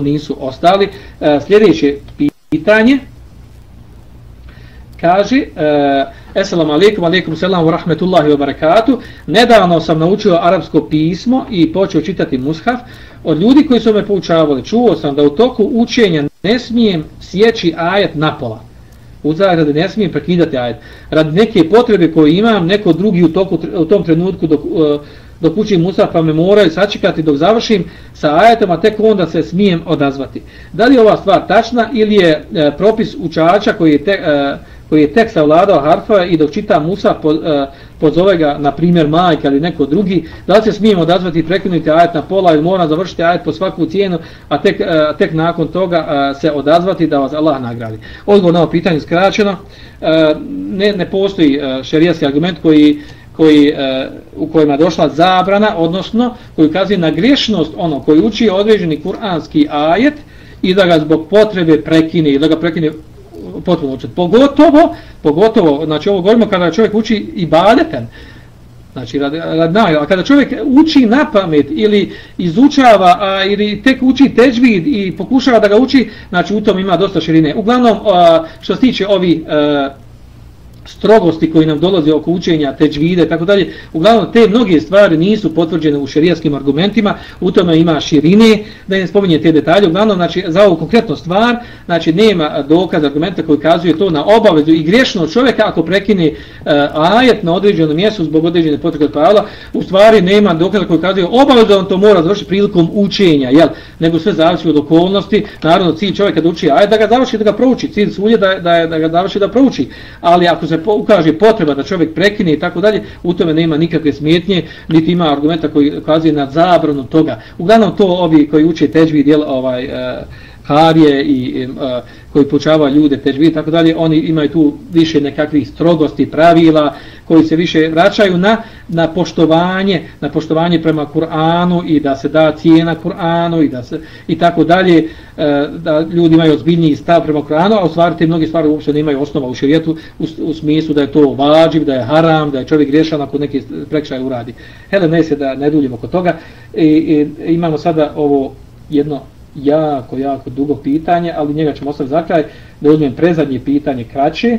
nisu ostali. E, sljedeće pitanje kaže e, alaikum, alaikum selam, rahmetullahi wa barakatuh. Nedavno sam naučio arapsko pismo i počeo čitati mushaf. Od ljudi koji su me poučavali, čuo sam da u toku učenja ne smijem sjeći ajet na pola. U zagrade ne smijem prekidati ajet. Radi neke potrebe koje imam, neko drugi u, toku, u tom trenutku dok, uh, dok učim Musa pa me moraju sačekati dok završim sa ajetom, a tek onda se smijem odazvati. Da li je ova stvar tačna ili je e, propis učača koji je, te, e, koji je tek savladao harfa i dok čita Musa po, e, pozove ga, na primjer, majka ili neko drugi, da li se smijem odazvati i prekinuti ajet na pola ili mora završiti ajet po svaku cijenu, a tek, e, tek nakon toga e, se odazvati da vas Allah nagradi. Odgovor na ovo pitanje skraćeno, e, ne, ne postoji e, šerijski argument koji koji, e, u kojima je došla zabrana, odnosno koji ukazuje na griješnost ono koji uči određeni kuranski ajet i da ga zbog potrebe prekine i da ga prekine potpuno učiti. Pogotovo, pogotovo, znači ovo govorimo kada čovjek uči i badeten, Znači, rad, rad, a kada čovjek uči na pamet ili izučava a, ili tek uči teđvid i pokušava da ga uči, znači u tom ima dosta širine. Uglavnom, a, što se tiče ovi a, strogosti koji nam dolaze oko učenja, teđvide, tako dalje. Uglavnom, te mnoge stvari nisu potvrđene u šerijaskim argumentima, u tome ima širine, da ne spominje te detalje. Uglavnom, znači, za ovu konkretnu stvar, znači, nema dokaz argumenta koji kazuje to na obavezu i grešno čovjeka ako prekine uh, ajet na određenom mjestu zbog određene potrebe od Pavla, u stvari nema dokaza koji kazuje obavezu da on to mora završiti prilikom učenja, jel? nego sve zavisi od okolnosti. Naravno, cilj čovjeka da uči ajet, da ga završi da ga prouči, cilj svulje da, da, da ga završi da prouči. Ali ako se ukaže potreba da čovjek prekine i tako dalje, u tome nema nikakve smjetnje, niti ima argumenta koji ukazuje na zabranu toga. Uglavnom to ovi koji uče teđvi dijel ovaj uh, karije i uh, koji počava ljude težvi i tako dalje, oni imaju tu više nekakvih strogosti, pravila koji se više vraćaju na, na poštovanje, na poštovanje prema Kur'anu i da se da cijena Kur'anu i da se i tako dalje, e, da ljudi imaju ozbiljniji stav prema Kur'anu, a u stvari te mnogi stvari uopšte nemaju osnova u šerijetu u, u smislu da je to vađiv, da je haram, da je čovjek griješan ako neki prekšaj uradi. Hele, ne se da ne duljimo kod toga. I, i, imamo sada ovo jedno jako, jako dugo pitanje, ali njega ćemo ostaviti za kraj, da uzmem prezadnje pitanje kraće.